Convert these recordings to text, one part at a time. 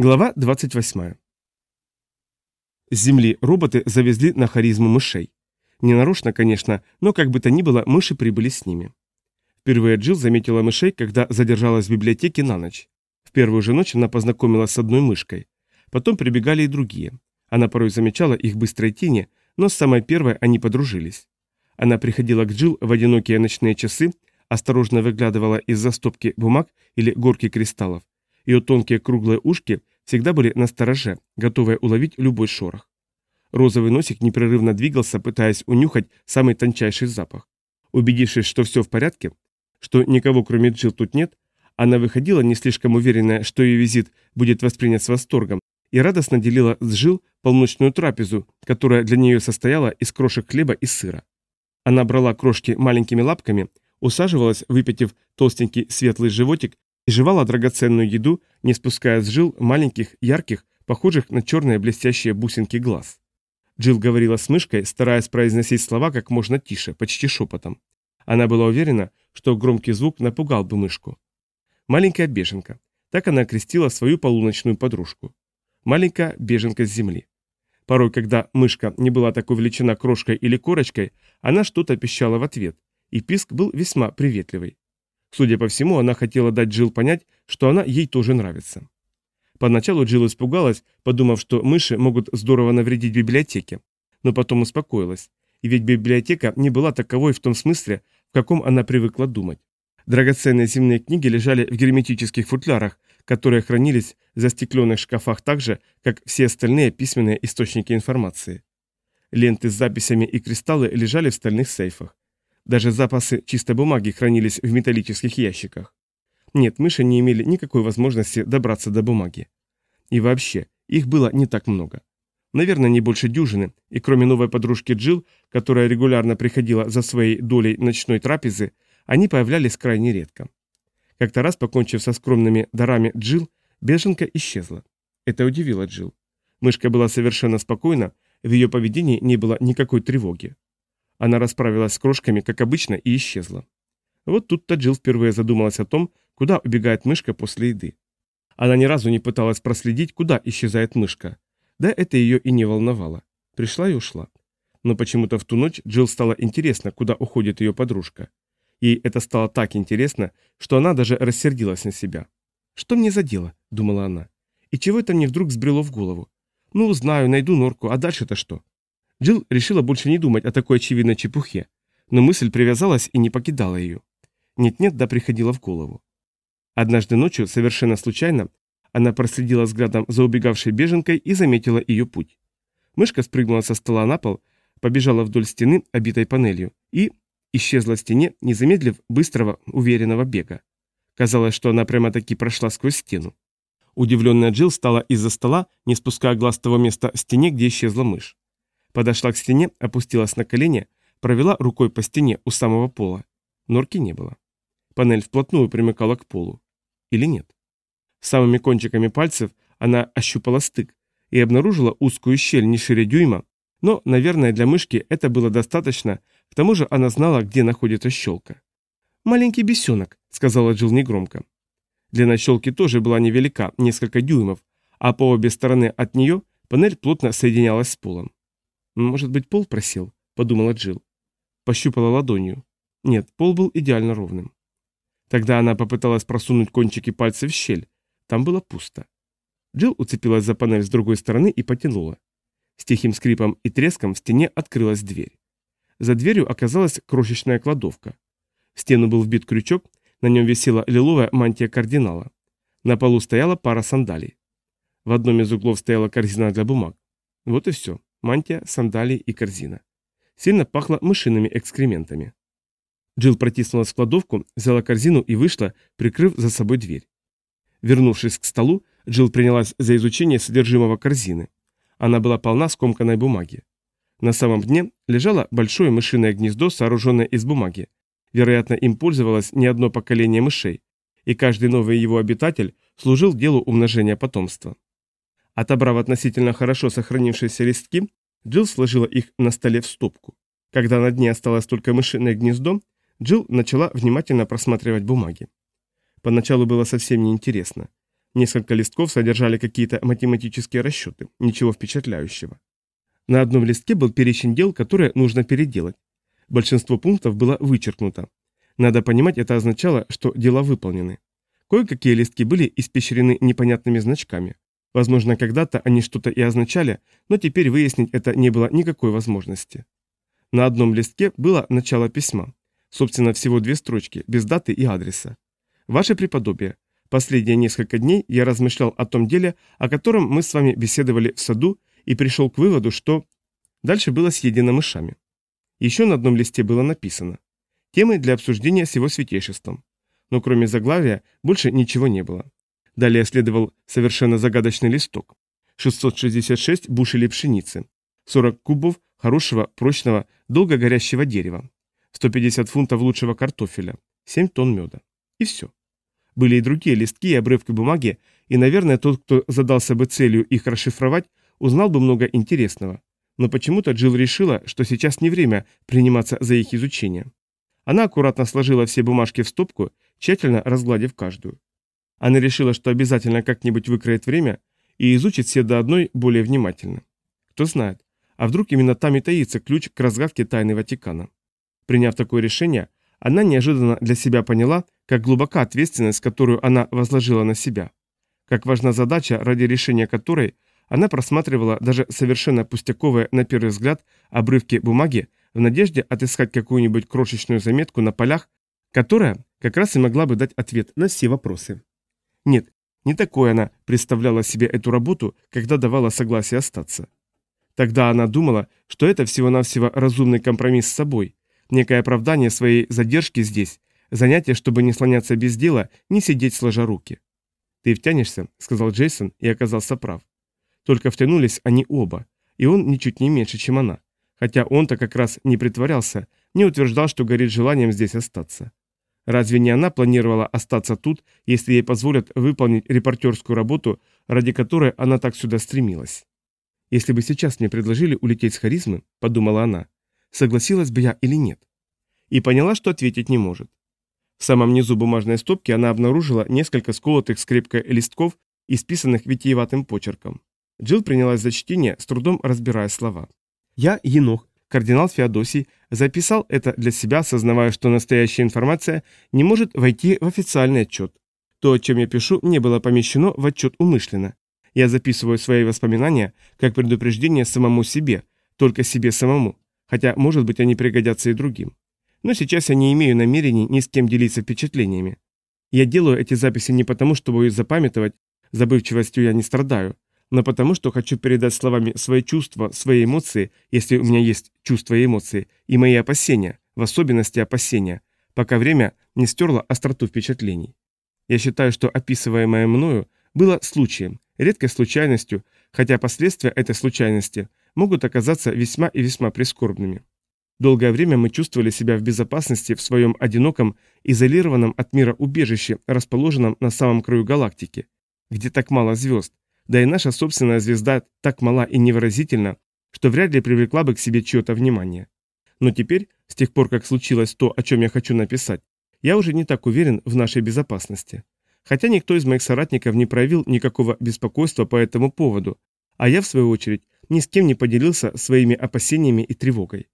Глава 28. С земли роботы завезли на харизму мышей. Ненарочно, конечно, но как бы то ни было, мыши прибыли с ними. Впервые Джилл заметила мышей, когда задержалась в библиотеке на ночь. В первую же ночь она познакомилась с одной мышкой. Потом прибегали и другие. Она порой замечала их быстрой тени, но с самой первой они подружились. Она приходила к Джилл в одинокие ночные часы, осторожно выглядывала из-за стопки бумаг или горки кристаллов. Ее тонкие круглые ушки всегда были на стороже, готовые уловить любой шорох. Розовый носик непрерывно двигался, пытаясь унюхать самый тончайший запах. Убедившись, что все в порядке, что никого кроме Джилл тут нет, она выходила не слишком уверенная, что ее визит будет воспринят с восторгом, и радостно делила с Джилл полночную трапезу, которая для нее состояла из крошек хлеба и сыра. Она брала крошки маленькими лапками, усаживалась, выпятив толстенький светлый животик и жевала драгоценную еду, не спуская с жил маленьких, ярких, похожих на черные блестящие бусинки глаз. Джилл говорила с мышкой, стараясь произносить слова как можно тише, почти шепотом. Она была уверена, что громкий звук напугал бы мышку. Маленькая беженка. Так она окрестила свою полуночную подружку. Маленькая беженка с земли. Порой, когда мышка не была так увлечена крошкой или корочкой, она что-то пищала в ответ, и писк был весьма приветливый. Судя по всему, она хотела дать Джилл понять, что она ей тоже нравится. Поначалу Джилл испугалась, подумав, что мыши могут здорово навредить библиотеке, но потом успокоилась, и ведь библиотека не была таковой в том смысле, в каком она привыкла думать. Драгоценные земные книги лежали в герметических футлярах, которые хранились в застекленных шкафах так же, как все остальные письменные источники информации. Ленты с записями и кристаллы лежали в стальных сейфах. Даже запасы чистой бумаги хранились в металлических ящиках. Нет, мыши не имели никакой возможности добраться до бумаги. И вообще, их было не так много. Наверное, не больше дюжины, и кроме новой подружки Джилл, которая регулярно приходила за своей долей ночной трапезы, они появлялись крайне редко. Как-то раз, покончив со скромными дарами Джилл, беженка исчезла. Это удивило Джилл. Мышка была совершенно спокойна, в ее поведении не было никакой тревоги. Она расправилась с крошками, как обычно, и исчезла. Вот тут-то Джилл впервые задумалась о том, куда убегает мышка после еды. Она ни разу не пыталась проследить, куда исчезает мышка. Да это ее и не волновало. Пришла и ушла. Но почему-то в ту ночь Джилл стало интересно, куда уходит ее подружка. Ей это стало так интересно, что она даже рассердилась на себя. «Что мне за дело?» – думала она. «И чего это мне вдруг сбрело в голову? Ну, знаю, найду норку, а дальше-то что?» Джилл решила больше не думать о такой очевидной чепухе, но мысль привязалась и не покидала ее. Нет-нет, да приходила в голову. Однажды ночью, совершенно случайно, она проследила взглядом за убегавшей беженкой и заметила ее путь. Мышка спрыгнула со стола на пол, побежала вдоль стены, обитой панелью, и исчезла в стене, не замедлив быстрого, уверенного бега. Казалось, что она прямо-таки прошла сквозь стену. Удивленная Джилл стала из-за стола, не спуская глаз того места в стене, где исчезла мышь. Подошла к стене, опустилась на колени, провела рукой по стене у самого пола. Норки не было. Панель вплотную примыкала к полу. Или нет? Самыми кончиками пальцев она ощупала стык и обнаружила узкую щель не шире дюйма, но, наверное, для мышки это было достаточно, к тому же она знала, где находится щелка. «Маленький бесенок», — сказала Джилл негромко. Длина щелки тоже была невелика, несколько дюймов, а по обе стороны от нее панель плотно соединялась с полом. «Может быть, пол просел?» – подумала Джилл. Пощупала ладонью. Нет, пол был идеально ровным. Тогда она попыталась просунуть кончики пальцев в щель. Там было пусто. Джилл уцепилась за панель с другой стороны и потянула. С тихим скрипом и треском в стене открылась дверь. За дверью оказалась крошечная кладовка. В стену был вбит крючок, на нем висела лиловая мантия кардинала. На полу стояла пара сандалий. В одном из углов стояла корзина для бумаг. Вот и все мантия, сандалии и корзина. Сильно пахло мышиными экскрементами. Джилл протиснулась в кладовку, взяла корзину и вышла, прикрыв за собой дверь. Вернувшись к столу, Джилл принялась за изучение содержимого корзины. Она была полна скомканной бумаги. На самом дне лежало большое мышиное гнездо, сооруженное из бумаги. Вероятно, им пользовалось не одно поколение мышей, и каждый новый его обитатель служил делу умножения потомства. Отобрав относительно хорошо сохранившиеся листки, Джилл сложила их на столе в стопку. Когда на дне осталось только мышиное гнездо, Джилл начала внимательно просматривать бумаги. Поначалу было совсем неинтересно. Несколько листков содержали какие-то математические расчеты, ничего впечатляющего. На одном листке был перечень дел, которые нужно переделать. Большинство пунктов было вычеркнуто. Надо понимать, это означало, что дела выполнены. Кое-какие листки были испещрены непонятными значками. Возможно, когда-то они что-то и означали, но теперь выяснить это не было никакой возможности. На одном листке было начало письма. Собственно, всего две строчки, без даты и адреса. «Ваше преподобие, последние несколько дней я размышлял о том деле, о котором мы с вами беседовали в саду, и пришел к выводу, что...» Дальше было съедено мышами. Еще на одном листе было написано. Темы для обсуждения с его святейшеством. Но кроме заглавия больше ничего не было. Далее следовал совершенно загадочный листок. 666 бушелей пшеницы, 40 кубов хорошего, прочного, долго горящего дерева, 150 фунтов лучшего картофеля, 7 тонн меда. И все. Были и другие листки и обрывки бумаги, и, наверное, тот, кто задался бы целью их расшифровать, узнал бы много интересного. Но почему-то Джилл решила, что сейчас не время приниматься за их изучение. Она аккуратно сложила все бумажки в стопку, тщательно разгладив каждую. Она решила, что обязательно как-нибудь выкроет время и изучит все до одной более внимательно. Кто знает, а вдруг именно там и таится ключ к разгадке тайны Ватикана. Приняв такое решение, она неожиданно для себя поняла, как глубока ответственность, которую она возложила на себя. Как важна задача, ради решения которой она просматривала даже совершенно пустяковые, на первый взгляд, обрывки бумаги в надежде отыскать какую-нибудь крошечную заметку на полях, которая как раз и могла бы дать ответ на все вопросы. Нет, не такой она представляла себе эту работу, когда давала согласие остаться. Тогда она думала, что это всего-навсего разумный компромисс с собой, некое оправдание своей задержки здесь, занятие, чтобы не слоняться без дела, не сидеть сложа руки. «Ты втянешься», — сказал Джейсон и оказался прав. Только втянулись они оба, и он ничуть не меньше, чем она. Хотя он-то как раз не притворялся, не утверждал, что горит желанием здесь остаться. Разве не она планировала остаться тут, если ей позволят выполнить репортерскую работу, ради которой она так сюда стремилась? Если бы сейчас мне предложили улететь с харизмы, подумала она, согласилась бы я или нет? И поняла, что ответить не может. В самом низу бумажной стопки она обнаружила несколько сколотых скрепкой листков, исписанных витиеватым почерком. Джилл принялась за чтение, с трудом разбирая слова. «Я Енох, Кардинал Феодосий записал это для себя, осознавая, что настоящая информация не может войти в официальный отчет. То, о чем я пишу, не было помещено в отчет умышленно. Я записываю свои воспоминания как предупреждение самому себе, только себе самому, хотя, может быть, они пригодятся и другим. Но сейчас я не имею намерений ни с кем делиться впечатлениями. Я делаю эти записи не потому, что боюсь запамятовать, забывчивостью я не страдаю, но потому что хочу передать словами свои чувства, свои эмоции, если у меня есть чувства и эмоции, и мои опасения, в особенности опасения, пока время не стерло остроту впечатлений. Я считаю, что описываемое мною было случаем, редкой случайностью, хотя последствия этой случайности могут оказаться весьма и весьма прискорбными. Долгое время мы чувствовали себя в безопасности в своем одиноком, изолированном от мира убежище, расположенном на самом краю галактики, где так мало звезд, да и наша собственная звезда так мала и невыразительна, что вряд ли привлекла бы к себе чье-то внимание. Но теперь, с тех пор, как случилось то, о чем я хочу написать, я уже не так уверен в нашей безопасности. Хотя никто из моих соратников не проявил никакого беспокойства по этому поводу, а я, в свою очередь, ни с кем не поделился своими опасениями и тревогой.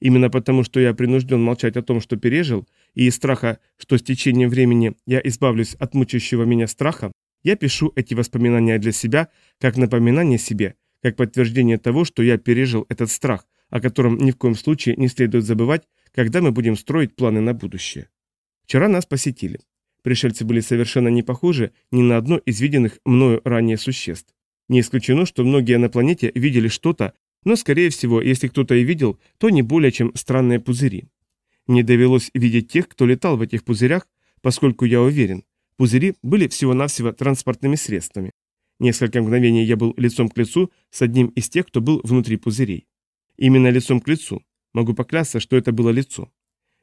Именно потому, что я принужден молчать о том, что пережил, и из страха, что с течением времени я избавлюсь от мучающего меня страха, я пишу эти воспоминания для себя, как напоминание себе, как подтверждение того, что я пережил этот страх, о котором ни в коем случае не следует забывать, когда мы будем строить планы на будущее. Вчера нас посетили. Пришельцы были совершенно не похожи ни на одно из виденных мною ранее существ. Не исключено, что многие на планете видели что-то, но, скорее всего, если кто-то и видел, то не более чем странные пузыри. Не довелось видеть тех, кто летал в этих пузырях, поскольку я уверен, Пузыри были всего-навсего транспортными средствами. Несколько мгновений я был лицом к лицу с одним из тех, кто был внутри пузырей. Именно лицом к лицу. Могу поклясться, что это было лицо.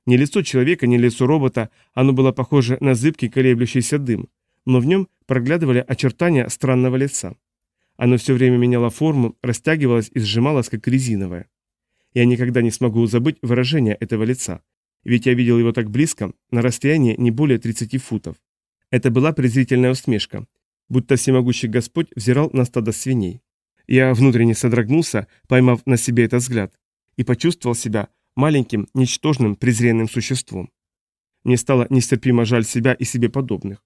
Не лицо человека, не лицо робота, оно было похоже на зыбкий колеблющийся дым, но в нем проглядывали очертания странного лица. Оно все время меняло форму, растягивалось и сжималось, как резиновое. Я никогда не смогу забыть выражение этого лица, ведь я видел его так близко, на расстоянии не более 30 футов. Это была презрительная усмешка. будто всемогущий Господь взирал на стадо свиней. Я внутренне содрогнулся, поймав на себе этот взгляд, и почувствовал себя маленьким, ничтожным, презренным существом. Мне стало нестерпимо жаль себя и себе подобных.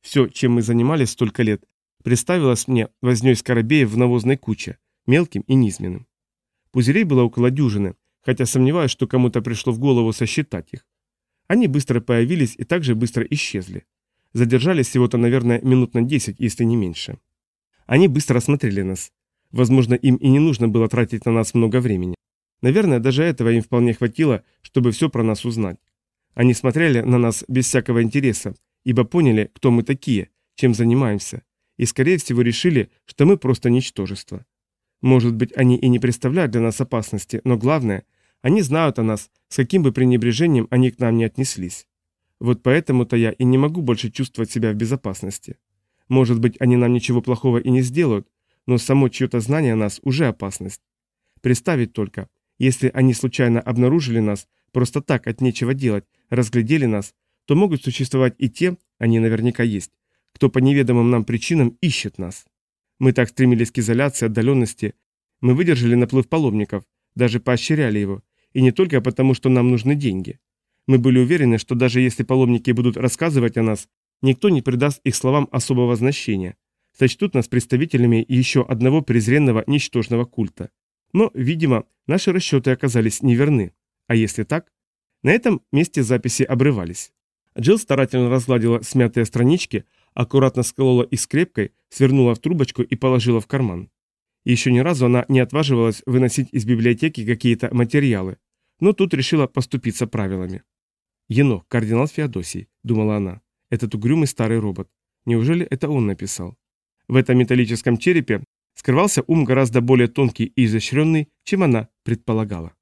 Все, чем мы занимались столько лет, представилось мне вознёй скоробеев в навозной куче, мелким и низменным. Пузырей было около дюжины, хотя сомневаюсь, что кому-то пришло в голову сосчитать их. Они быстро появились и также быстро исчезли. Задержались всего-то, наверное, минут на десять, если не меньше. Они быстро осмотрели нас. Возможно, им и не нужно было тратить на нас много времени. Наверное, даже этого им вполне хватило, чтобы все про нас узнать. Они смотрели на нас без всякого интереса, ибо поняли, кто мы такие, чем занимаемся, и, скорее всего, решили, что мы просто ничтожество. Может быть, они и не представляют для нас опасности, но главное, они знают о нас, с каким бы пренебрежением они к нам не отнеслись. Вот поэтому-то я и не могу больше чувствовать себя в безопасности. Может быть, они нам ничего плохого и не сделают, но само чье-то знание нас уже опасность. Представить только, если они случайно обнаружили нас, просто так от нечего делать, разглядели нас, то могут существовать и те, они наверняка есть, кто по неведомым нам причинам ищет нас. Мы так стремились к изоляции, отдаленности. Мы выдержали наплыв паломников, даже поощряли его. И не только потому, что нам нужны деньги. Мы были уверены, что даже если паломники будут рассказывать о нас, никто не придаст их словам особого значения. Сочтут нас представителями еще одного презренного ничтожного культа. Но, видимо, наши расчеты оказались неверны. А если так? На этом месте записи обрывались. Джилл старательно разгладила смятые странички, аккуратно сколола их скрепкой, свернула в трубочку и положила в карман. Еще ни разу она не отваживалась выносить из библиотеки какие-то материалы, но тут решила поступиться правилами. «Енох, кардинал Феодосий», — думала она, — «этот угрюмый старый робот. Неужели это он написал?» В этом металлическом черепе скрывался ум гораздо более тонкий и изощренный, чем она предполагала.